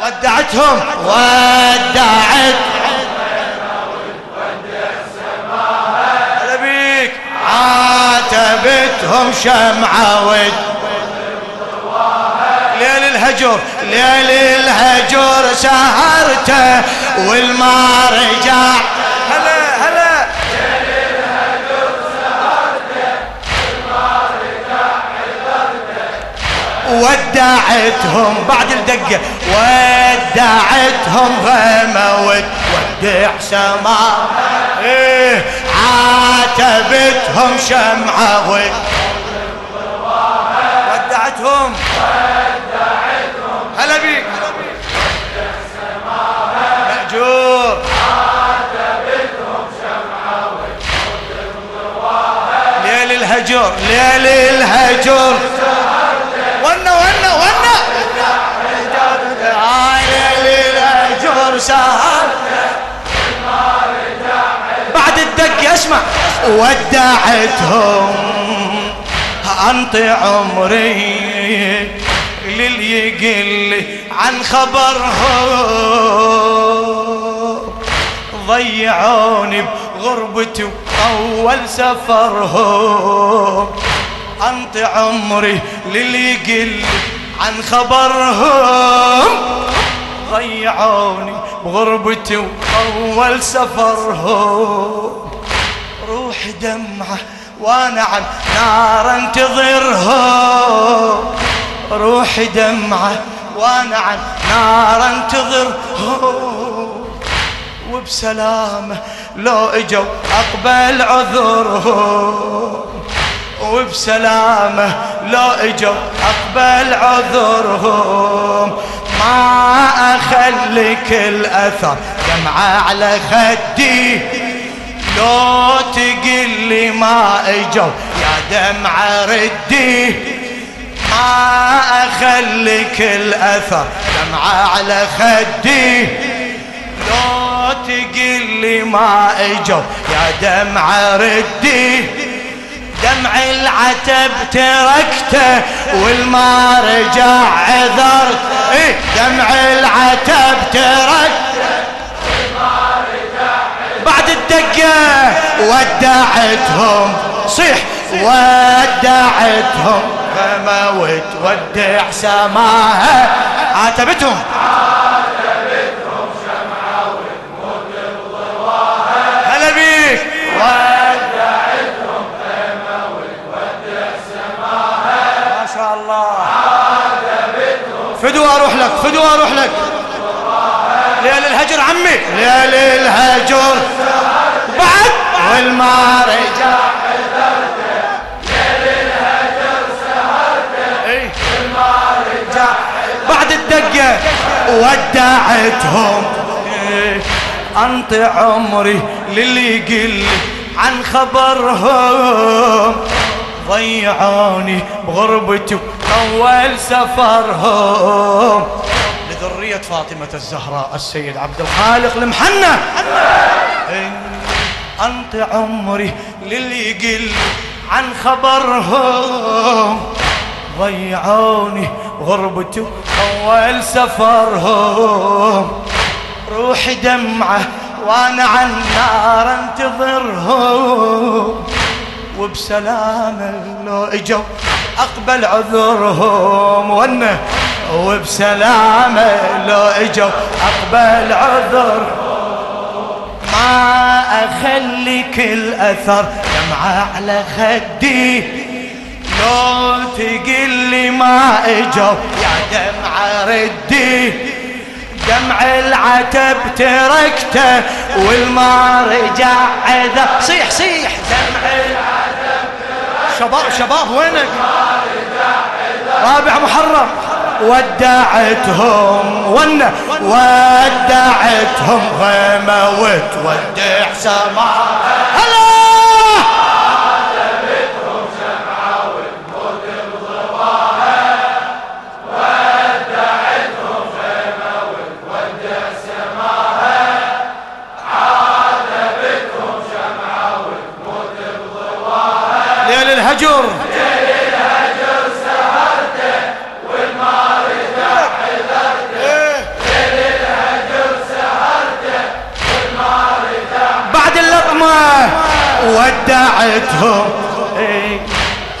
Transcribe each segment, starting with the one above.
ودعتهم. ودعت. بيك عاتبتهم شمعة ود. ليل الهجر. ليل الهجر سهرته والما رجع هلا هلا. ودعتهم. بعد الدقة. ودعتهم غموت ودع سما. إيه عاتبتهم شمعة ودعتهم. هلا بيك. مأجور. ليل الهجر ليل الهجر سهر بعد الدق اسمع ودعتهم انطي عمري للي يقل عن خبرهم. ضيعوني بغربتي وأول سفرهم. أنت عمري للي يقل عن خبرهم. ضيعوني بغربتي وأول سفرهم. روح دمعة وأنا عن نار أنتظرهم. روح دمعة وأنا عن نار انتظر وبسلامة لو إجوا أقبل عذرهم. وبسلامة لو إجوا أقبل عذرهم. ما اخليك الأثر. دمعة على خدي. لو تقلي ما اجوا يا دمعة ردي. ما أخليك الأثر. دمعة على خدي. لو تقلي ما اجوا يا دمعة ردي. دمع العتب تركته والما رجع عذرت إيه دمع العتب تركته. بعد الدقة ودعتهم. صيح. ودعتهم. فما وتودع سماها. عاتبتهم. فدوا أروح لك فدوا أروح لك. ليل الهجر عمي. ليل الهجر. بعد. والما رجع بعد الدقة ودعتهم. أنت عمري للي يقل عن خبرهم. ضيعوني بغربتي أول سفرهم. لذرية فاطمة الزهراء السيد عبد الخالق المحنة. أنت عمري للي يقل عن خبرهم. ضيعوني غربتي أول سفرهم. روحي دمعة وأنا عن نار أنتظرهم. وبسلامة لو اجوا أقبل عذرهم وأنا وبسلامة لو إجوا. أقبل عذر. ما اخلي كل اثر دمعة على خدي. لو تقلي ما إجوا. يا دمعة ردي. دمع العتب تركته والما رجع عذا صيح صيح. دمع العتب. شباب شباب وينك؟ رابع محرم. ودعتهم ون ودعتهم غموت ودع سما ودعتهم. إيه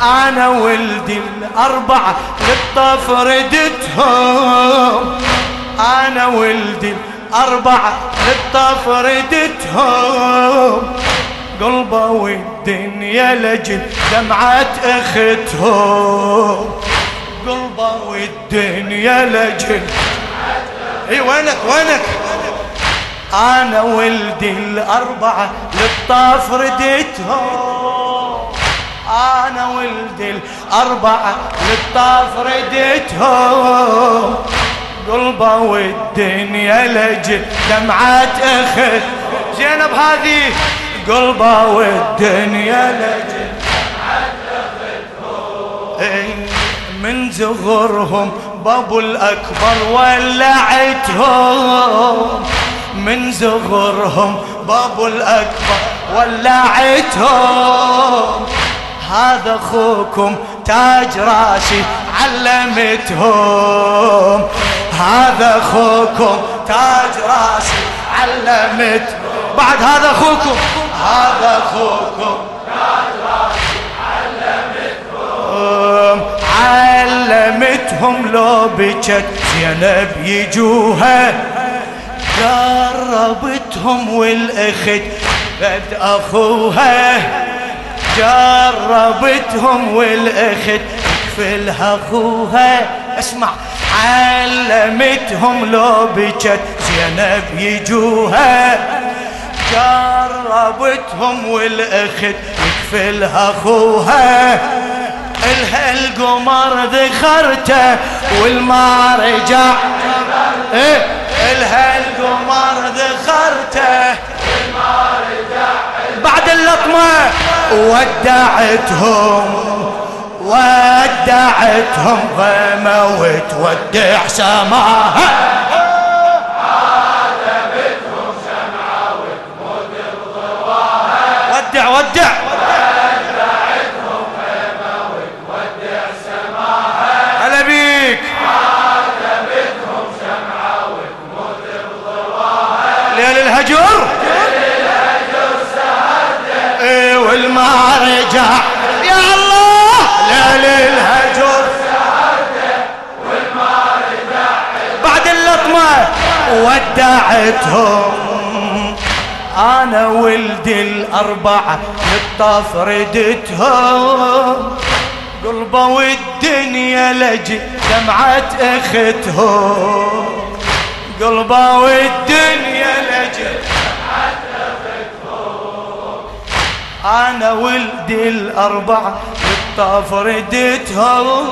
أنا ولدي الاربعه للطف ردتهم أنا ولدي الاربعه للطف ردتهم قلبه والدنيا لجل دمعة أختهم. قلبه والدنيا لجل إي وينك وينك؟ أنا ولدي الأربعة للطاف رديتهم. أنا ولدي الأربعة للطاف رديتهم. قلبه والدنيا لجل دمعات اخت زينب هذه قلبه والدنيا لجل إيه، من زغرهم بابو الأكبر ولعتهم. من زغرهم بابو الأكبر ولعتهم. هذا أخوكم تاج راسي علمتهم. هذا أخوكم تاج راسي علمت بعد هذا أخوكم. هذا أخوكم تاج راسي علمتهم. علمتهم لو بجت زينب يجوها جربتهم والأخت بد أخوها. جربتهم والأخت يكفلها أخوها. اسمع علمتهم لو بجت زينب يجوها. جربتهم والأخت يكفلها أخوها. الها القمر ذخرته والما رجع إيه؟ الها القمر ذخرته بعد اللطمة ودعتهم ودعتهم غيمة وتودع سماها. ودعتهم أنا ولدي الأربعة للطاف ردتهم قلبة والدنيا لجي دمعة أختهم. قلبة والدنيا أنا ولدي الأربعة بالطاف ردتهم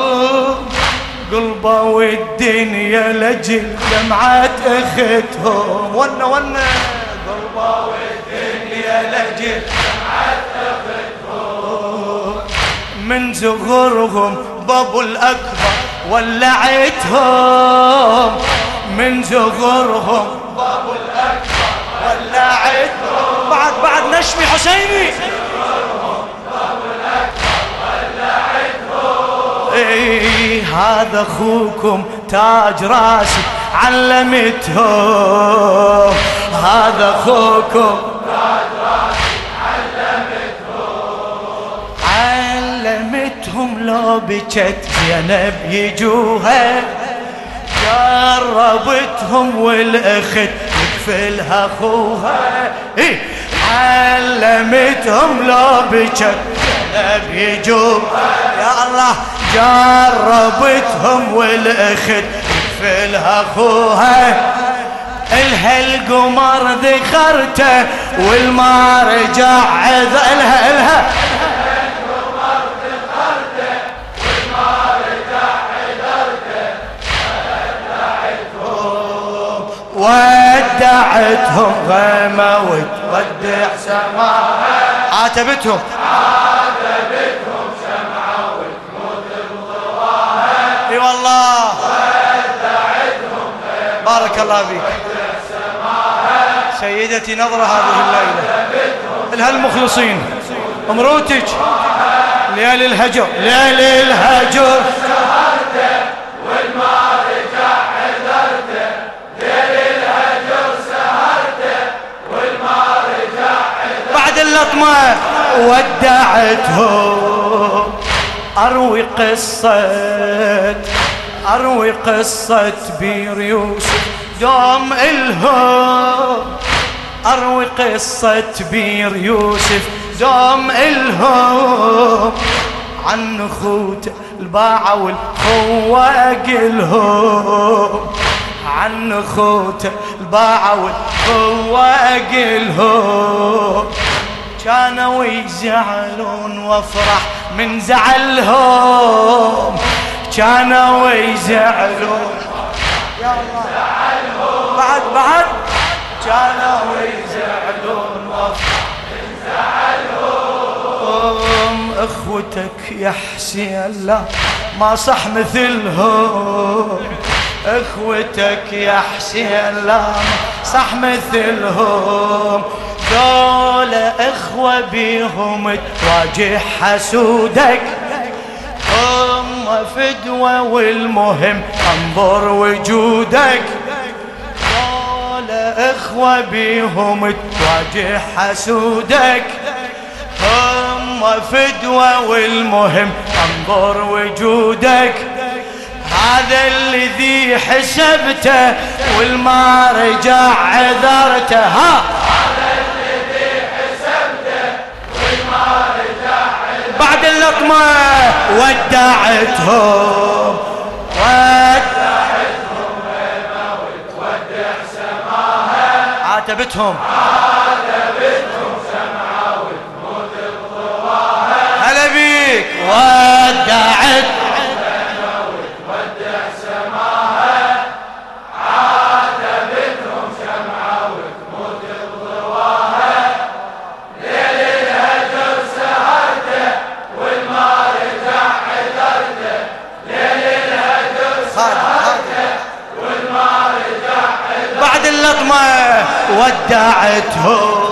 قلبه والدنيا لجل دمعات أختهم. ون ون قلبه والدنيا لجل دمعات أختهم. من زغرهم بابو الأكبر ولعتهم. من زغرهم بابو الأكبر ولعتهم. بعد بعد نشمي حسيني. أي هذا أخوكم تاج راسي علمتهم. هذا أخوكم تاج راسي علمتهم علمتهم لو بكت زينب يجوها. جربتهم والأخت يكفلها أخوها. إيه علمتهم لو بكت زينب يجوها. يا الله جربتهم والأخت فلها أخوها. إلها القمر ذكرته والما رجع الها إلها. ودعتهم غيمة وتودع سماها. عاتبتهم. اي والله بارك الله فيك. سيدتي نظرة هذه الليلة. لها المخلصين أمروتك. ليالي الهجر. ليالي الهجر. اللطمة. ودعتهم أروي قصة. أروي قصة بير يوسف دوم إلهم أروي قصة بير يوسف دوم إلهم عن خوت الباعة والخوة أقلهم عن خوت الباعة والخوة أقلهم كانوا يزعلون وافرح من زعلهم. كانوا يزعلون يا الله. بعد بعد. كانوا يزعلون زعلهم اخوتك يا حسين لا ما صح مثلهم. اخوتك يا حسين لا صح مثلهم. دول اخوة بيهم تواجه حسودك. فدوة والمهم انظر وجودك. دول أخوة بيهم تواجه حسودك. هم فدوة والمهم انظر وجودك. هذا الذي حسبته والما رجع عذرته. ها! اللقمة ودعتهم. ودعتهم. ودع سماها عاتبتهم. عاتبتهم سمعا وتموت بضواها هلا بيك. ودعت ودعتهم.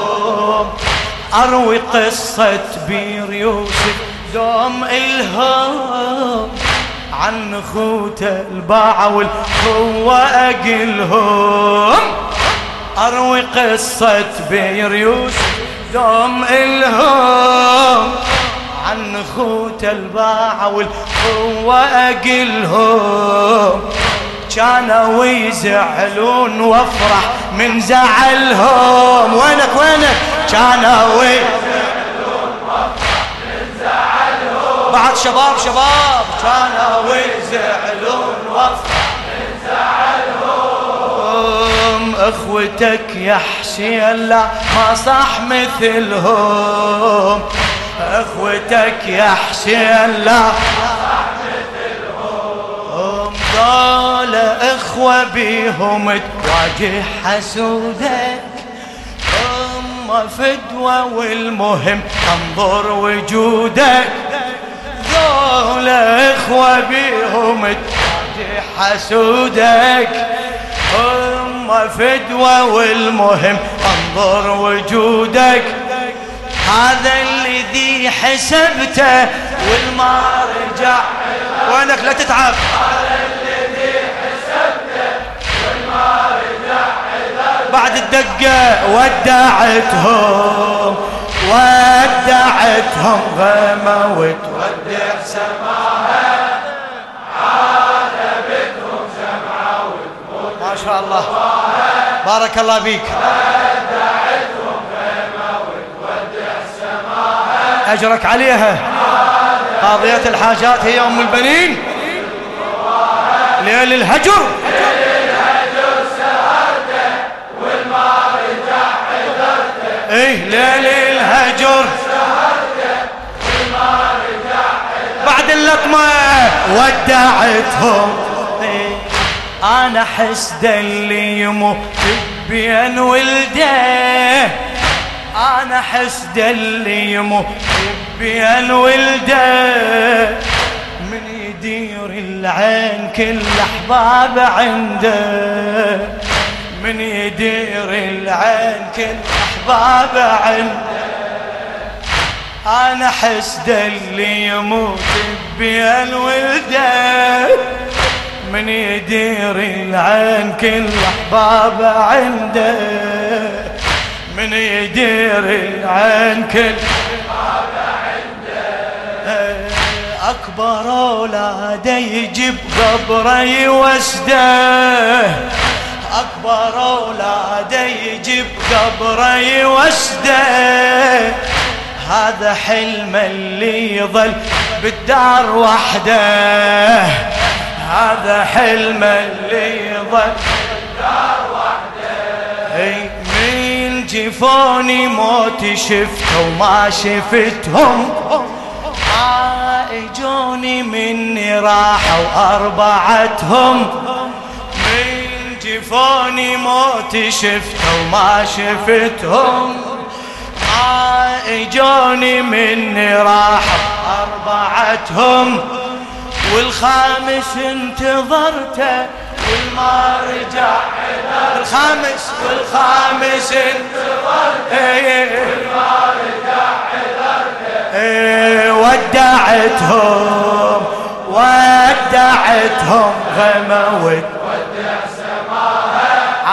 أروي قصة بير يوسف دوم الهام عن خوته الباعة والخوة أقلهم. أروي قصة بير يوسف دوم الهام عن خوته الباعة والخوة أقلهم. كانوا يزعلون وافرح من زعلهم. وينك وينك؟ كانوا يزعلون وافرح من زعلهم بعد شباب شباب. كانوا يزعلون وافرح من زعلهم. اخوتك يا حسين لا ما صح مثلهم. اخوتك يا حسين لا قال أخوة بيهم تواجه حسودك. هم فدوة والمهم انظر وجودك. ذول أخوة بيهم تواجه حسودك. هم فدوة والمهم انظر وجودك. هذا الذي حسبته والما رجع وينك لا تتعب. بعد الدقة ودعتهم ودعتهم غيمة وتودع سماها عاتبتهم سمعة وتموت ما شاء الله. بارك الله بيك ودعتهم غيمة وتودع سماها أجرك عليها. قاضية الحاجات هي أم البنين. ليل الهجر. إيه ليل الهجر بعد اللطمة ودعتهم. إيه أنا حسد اللي يموت بين ولده. أنا حسد اللي يموت بين ولده. من يدير العين كل أحباب عنده. من يدير العين كل عنده أنا حسد اللي يموت بين ولده من يدير العين كل أحباب عنده. من يدير العين كل أحباب أكبر أولاده يجيب قبره يوسده أكبر أولاده يجيب قبره يوسده هذا حلم اللي يظل بالدار وحده. هذا حلم اللي يظل بالدار وحده. من جفوني موت شفته وما شفتهم؟ ما إجوني مني راحوا اربعتهم جفوني موت شفته وما شفتهم. ما اجوني مني راحوا اربعتهم. والخامس انتظرته والما رجع الخامس. والخامس انتظرته والما رجع إيه، ودعتهم ودعتهم غموت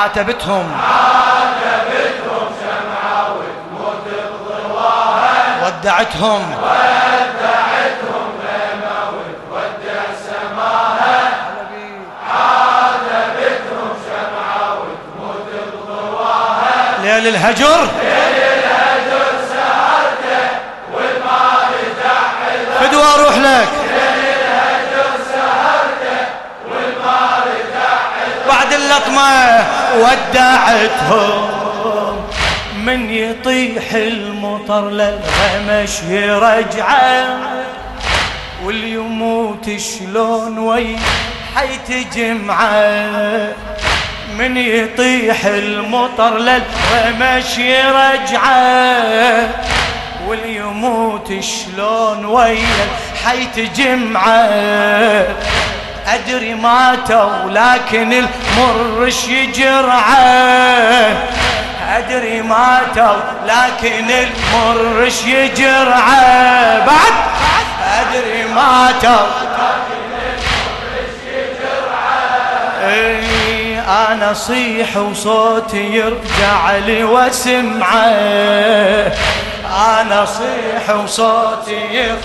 عاتبتهم. عاتبتهم شمعة وتموت بضواها ودعتهم. ودعتهم غموت ودع سماها عاتبتهم شمعة وتموت بضواها ليل الهجر. وأروح لك. اللطمة ودعتهم. من يطيح المطر للغمش يرجعه واليموت شلون وي حيت جمعه من يطيح المطر للغمش يرجعه واليموت شلون ويا حيت جمعة أدري ماتوا لكن المرش يجرعه. أدري ماتوا لكن المرش يجرعه. بعد؟ أدري ماتوا إي أنا اصيح وصوتي يرجع لي واسمعه أنا صيح وصوتي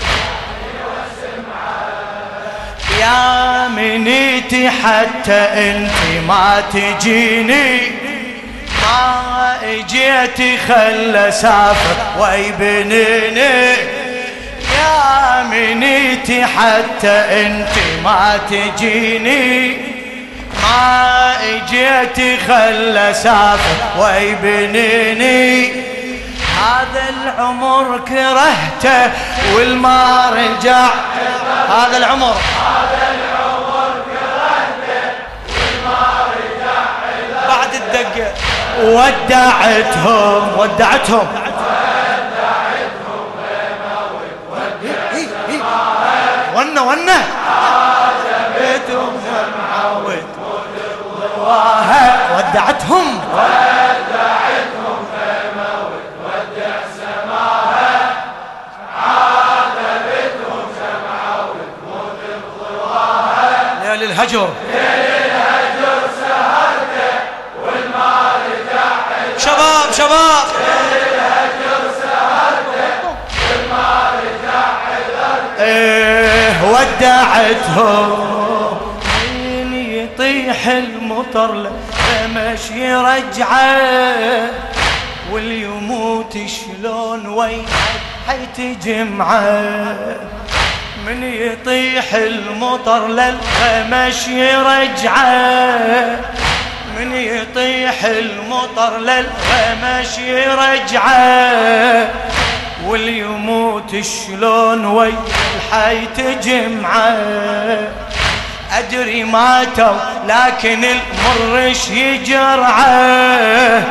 يا منيتي حتى انت ما تجيني. ما إجيتي خل اسافر ويبنيني. يا منيتي حتى انت ما تجيني. ما إجيتي خل اسافر ويبنيني. هذا العمر كرهته والما رجع. هذا العمر. هذا العمر كرهته والما رجع بعد الدقة. ودعتهم. ودعتهم. ونا ونا عجبتهم معود ودعتهم. الهجر ودعتهم. يطيح المطر لمش يرجعه واليموت شلون وين حيت جمعه من يطيح المطر للغمش يرجعه من يطيح المطر للغمش يرجعه واليموت شلون وي الحي تجمعه أدري ماتوا لكن المرش يجرعه.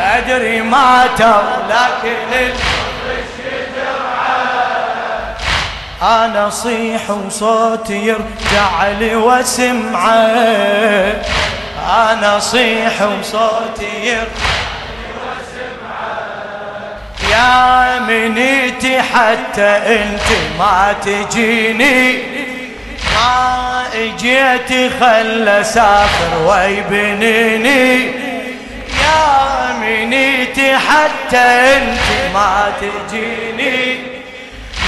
أدري ماتوا لكن المرش أنا اصيح وصوتي يرجع لي واسمعه أنا اصيح وصوتي يرجع يا منيتي حتى انت ما تجيني. ما اجيتي خل اسافر ويبنيني. يا منيتي حتى انت ما تجيني.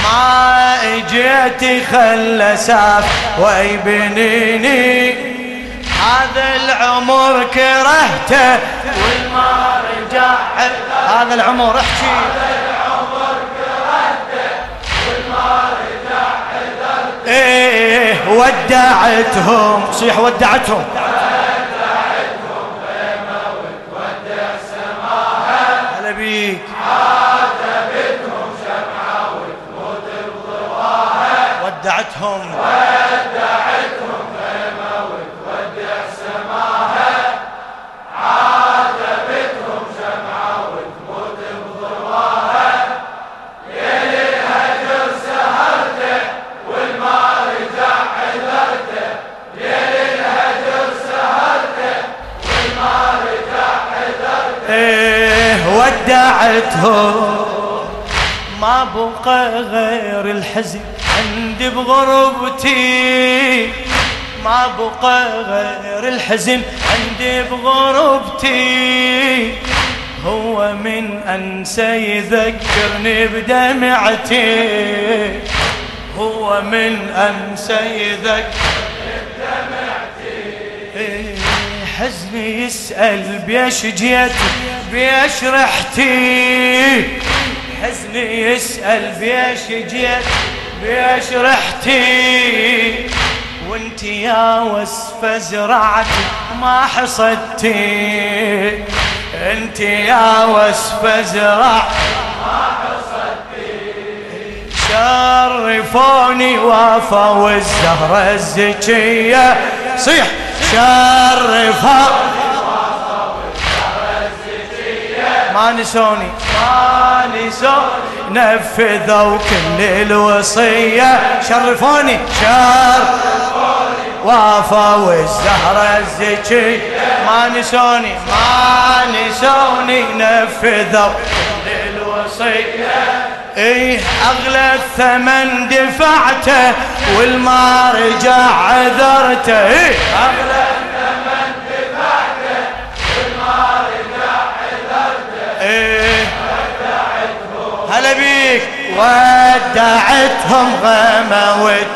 ما اجيت خل ساف ويبنيني. هذا العمر كرهته والما رجع هذا العمر احكي. إيه ودعتهم. صيح ودعتهم. بيك. عاتبتهم شمعة وتموت بضواها ودعتهم. ما بقى غير الحزن عندي بغربتي. ما بقى غير الحزن عندي بغربتي. هو من أنسى يذكرني بدمعتي. هو من أنسى يذكرني بدمعتي. حزني يسأل بيش جيت بيش رحتي حزني يسأل بيش جيت بيش رحتي وانت يا وصفة زرعتي ما حصدتي. انت يا وصفة زرعتي شرفوني وافا والزهرة الزكية. صيح. شرفوني نسوني ما نسوني نفذوا كل الوصية. شرفوني شر وافا والزهرة الزكي ما نسوني ما نسوني نفذوا كل الوصية. إيه أغلى الثمن دفعته والما رجع عذرته. إيه أغلى هلا بيك. ودعتهم غموت